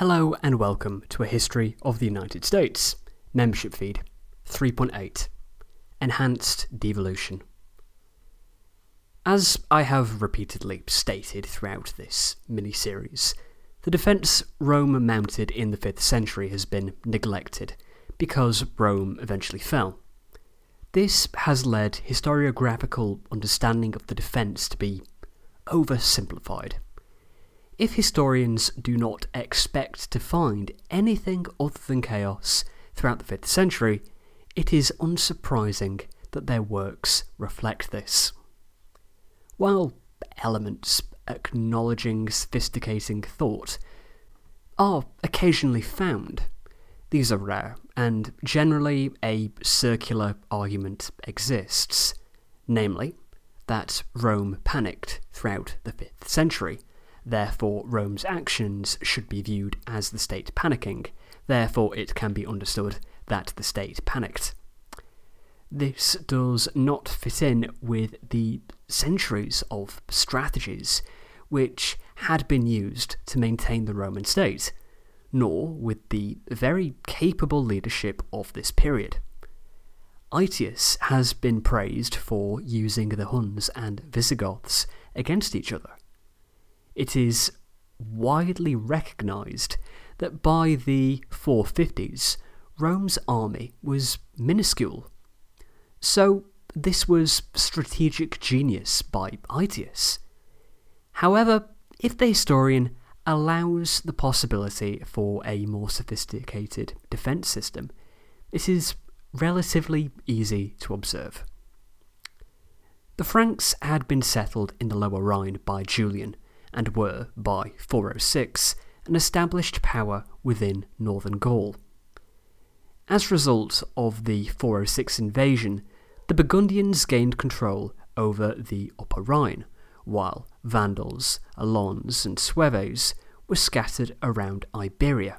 Hello and welcome to a history of the United States. Membership feed 3.8 Enhanced Devolution. As I have repeatedly stated throughout this mini series, the defence Rome mounted in the 5th century has been neglected because Rome eventually fell. This has led historiographical understanding of the defence to be oversimplified. If historians do not expect to find anything other than chaos throughout the 5th century, it is unsurprising that their works reflect this. While elements acknowledging sophisticating thought are occasionally found, these are rare, and generally a circular argument exists, namely, that Rome panicked throughout the 5th century. Therefore, Rome's actions should be viewed as the state panicking. Therefore, it can be understood that the state panicked. This does not fit in with the centuries of strategies which had been used to maintain the Roman state nor with the very capable leadership of this period. Aetius has been praised for using the Huns and Visigoths against each other. It is widely recognised that by the 450s, Rome's army was minuscule. So, this was strategic genius by Aetius. However, if the historian allows the possibility for a more sophisticated defence system, it is relatively easy to observe. The Franks had been settled in the Lower Rhine by Julian and were, by 406, an established power within northern Gaul. As a result of the 406 invasion, the Burgundians gained control over the Upper Rhine, while Vandals, Alans, and Sueves were scattered around Iberia.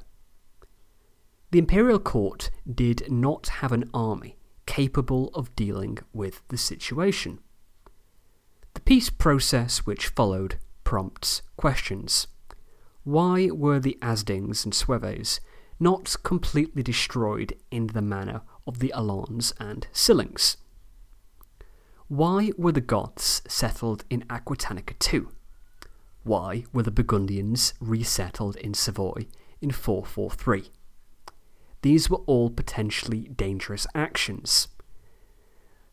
The imperial court did not have an army capable of dealing with the situation. The peace process which followed prompts questions. Why were the Asdings and Sueves not completely destroyed in the manner of the Alans and Silings? Why were the Goths settled in Aquitanica II? Why were the Burgundians resettled in Savoy in 443? These were all potentially dangerous actions.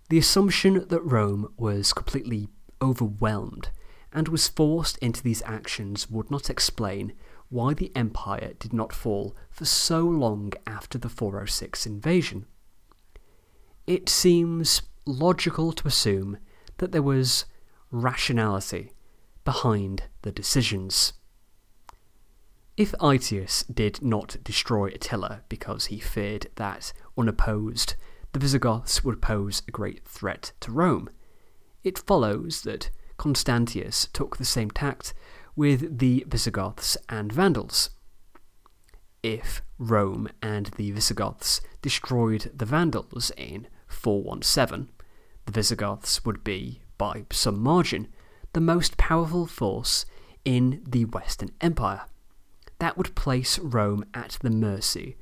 The assumption that Rome was completely overwhelmed and was forced into these actions would not explain why the empire did not fall for so long after the 406 invasion. It seems logical to assume that there was rationality behind the decisions. If Aetius did not destroy Attila because he feared that, unopposed, the Visigoths would pose a great threat to Rome, it follows that Constantius took the same tact with the Visigoths and Vandals. If Rome and the Visigoths destroyed the Vandals in 417, the Visigoths would be, by some margin, the most powerful force in the Western Empire. That would place Rome at the mercy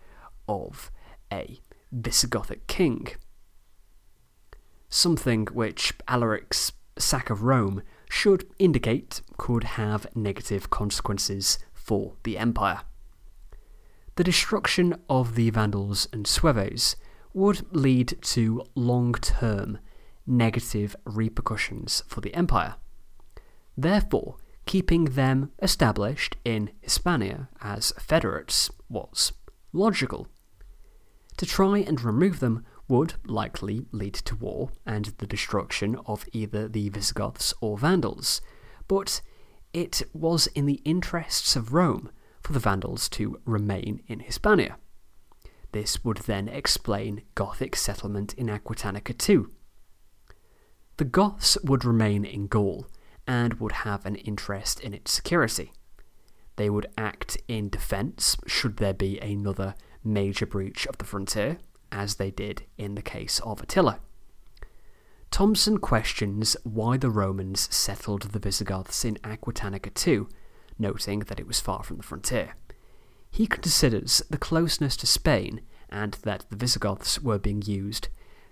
of a Visigothic king. Something which Alaric's sack of Rome should indicate could have negative consequences for the empire. The destruction of the Vandals and Sueves would lead to long term negative repercussions for the empire. Therefore, keeping them established in Hispania as federates was logical. To try and remove them would likely lead to war and the destruction of either the Visigoths or Vandals, but it was in the interests of Rome for the Vandals to remain in Hispania. This would then explain Gothic settlement in Aquitanica II, the Goths would remain in Gaul and would have an interest in its security. They would act in defence should there be another major breach of the frontier, as they did in the case of Attila. Thompson questions why the Romans settled the Visigoths in Aquitanica II, noting that it was far from the frontier. he considers the closeness to Spain and that the Visigoths were being used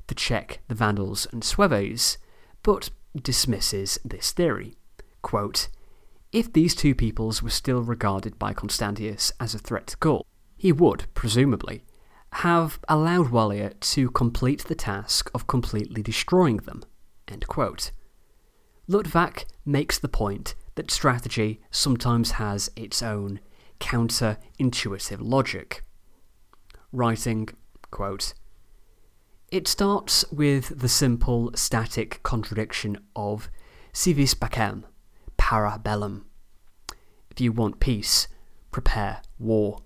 to check the Vandals and Sueves, but dismisses this theory. Quote, if these two peoples were still regarded by Constantius as a threat to Gaul, he would, presumably, have allowed Wallia to complete the task of completely destroying them. Luttwak makes the point that strategy sometimes has its own counter-intuitive logic. Writing, quote, It starts with the simple static contradiction of si vis pacem, para bellum. If you want peace, prepare war.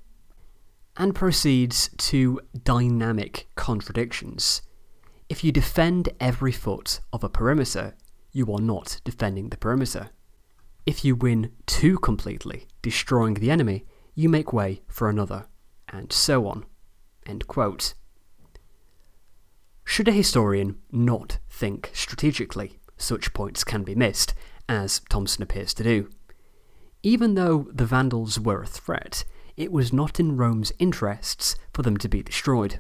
And proceeds to dynamic contradictions. If you defend every foot of a perimeter, you are not defending the perimeter. If you win too completely, destroying the enemy, you make way for another, and so on. Should a historian not think strategically, such points can be missed, as Thompson appears to do. Even though the Vandals were a threat, it was not in Rome's interests for them to be destroyed.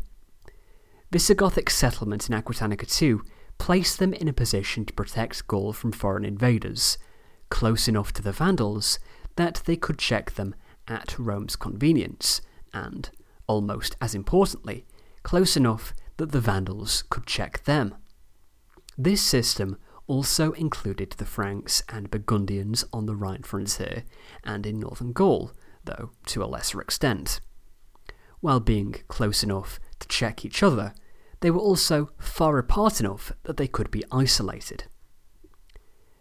Visigothic settlement in Aquitanica II placed them in a position to protect Gaul from foreign invaders, close enough to the Vandals that they could check them at Rome's convenience, and, almost as importantly, close enough that the Vandals could check them. This system also included the Franks and Burgundians on the Rhine frontier and in northern Gaul, though to a lesser extent. While being close enough to check each other, they were also far apart enough that they could be isolated.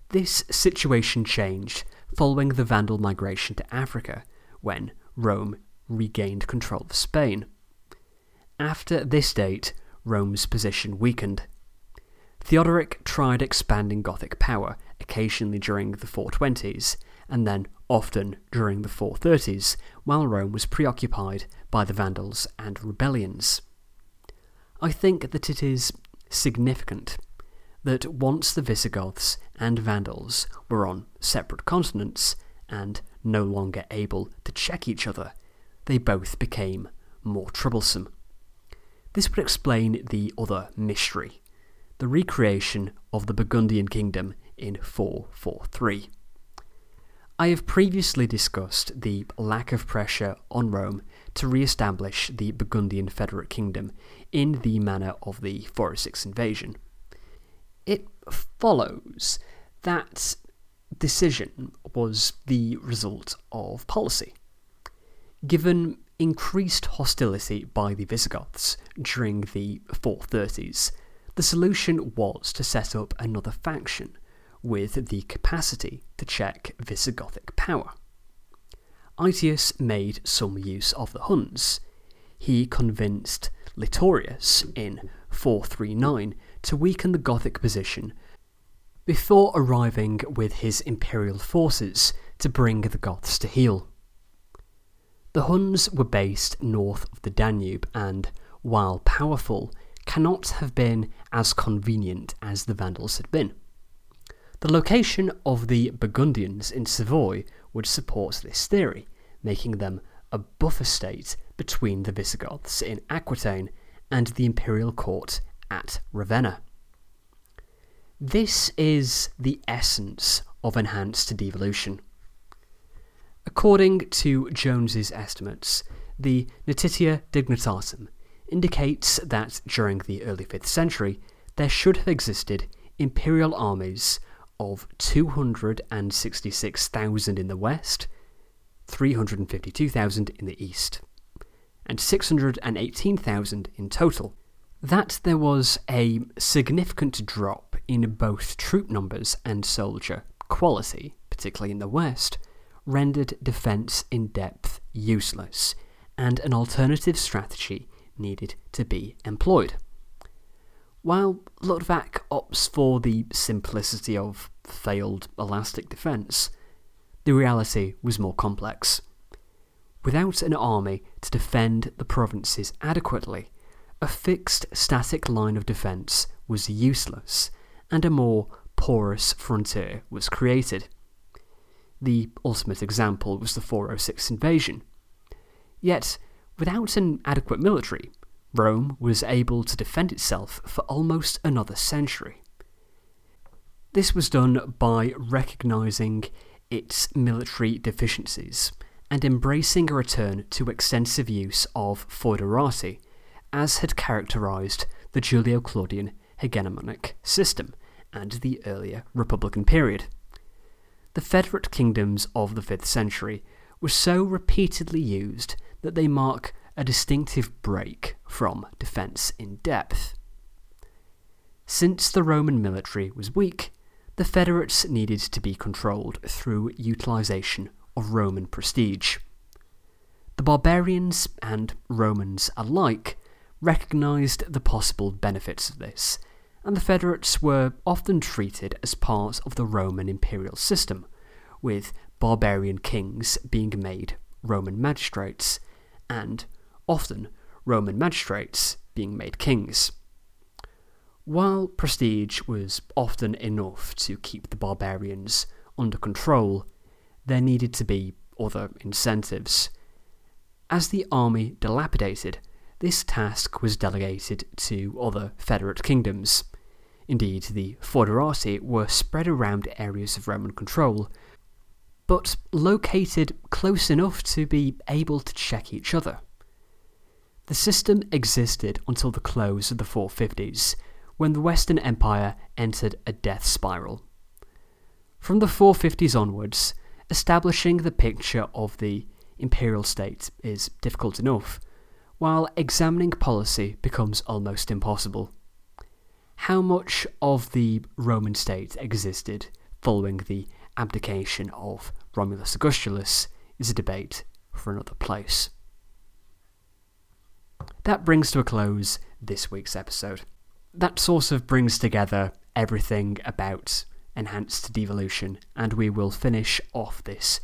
This situation changed following the Vandal migration to Africa, when Rome regained control of Spain. After this date, Rome's position weakened. Theodoric tried expanding Gothic power, occasionally during the 420s, and then often during the 430s, while Rome was preoccupied by the Vandals and rebellions. I think that it is significant that once the Visigoths and Vandals were on separate continents and no longer able to check each other, they both became more troublesome. This would explain the other mystery the recreation of the Burgundian kingdom in 443. I have previously discussed the lack of pressure on Rome to re establish the Burgundian Federate Kingdom in the manner of the 406 invasion. It follows that decision was the result of policy. Given increased hostility by the Visigoths during the 430s, the solution was to set up another faction with the capacity to check Visigothic power. Aetius made some use of the Huns. He convinced Litorius in 439 to weaken the Gothic position before arriving with his imperial forces to bring the Goths to heel. The Huns were based north of the Danube and, while powerful, cannot have been as convenient as the Vandals had been. The location of the Burgundians in Savoy would support this theory, making them a buffer state between the Visigoths in Aquitaine and the imperial court at Ravenna. This is the essence of enhanced devolution. According to Jones's estimates, the Notitia Dignitatum indicates that during the early 5th century there should have existed imperial armies of 266,000 in the west, 352,000 in the east, and 618,000 in total. That there was a significant drop in both troop numbers and soldier quality, particularly in the west, rendered defence in depth useless, and an alternative strategy needed to be employed. While Luttwak opts for the simplicity of failed elastic defence, the reality was more complex. Without an army to defend the provinces adequately, a fixed static line of defence was useless, and a more porous frontier was created. The ultimate example was the 406 invasion. Yet, without an adequate military, Rome was able to defend itself for almost another century. This was done by recognising its military deficiencies and embracing a return to extensive use of foederati, as had characterised the Julio Claudian hegemonic system and the earlier Republican period. The federate kingdoms of the 5th century were so repeatedly used that they mark a distinctive break from defence in depth. Since the Roman military was weak, the federates needed to be controlled through utilisation of Roman prestige. The barbarians and Romans alike recognised the possible benefits of this, and the federates were often treated as part of the Roman imperial system, with barbarian kings being made Roman magistrates, and often Roman magistrates being made kings. While prestige was often enough to keep the barbarians under control, there needed to be other incentives. As the army dilapidated, this task was delegated to other federate kingdoms. Indeed, the foederati were spread around areas of Roman control, but located close enough to be able to check each other. The system existed until the close of the 450s, when the Western Empire entered a death spiral. From the 450s onwards, establishing the picture of the imperial state is difficult enough, while examining policy becomes almost impossible. How much of the Roman state existed following the abdication of Romulus Augustulus is a debate for another place. That brings to a close this week's episode. That sort of brings together everything about enhanced devolution, and we will finish off this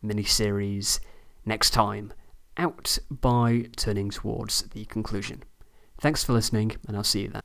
mini series next time out by turning towards the conclusion. Thanks for listening, and I'll see you then.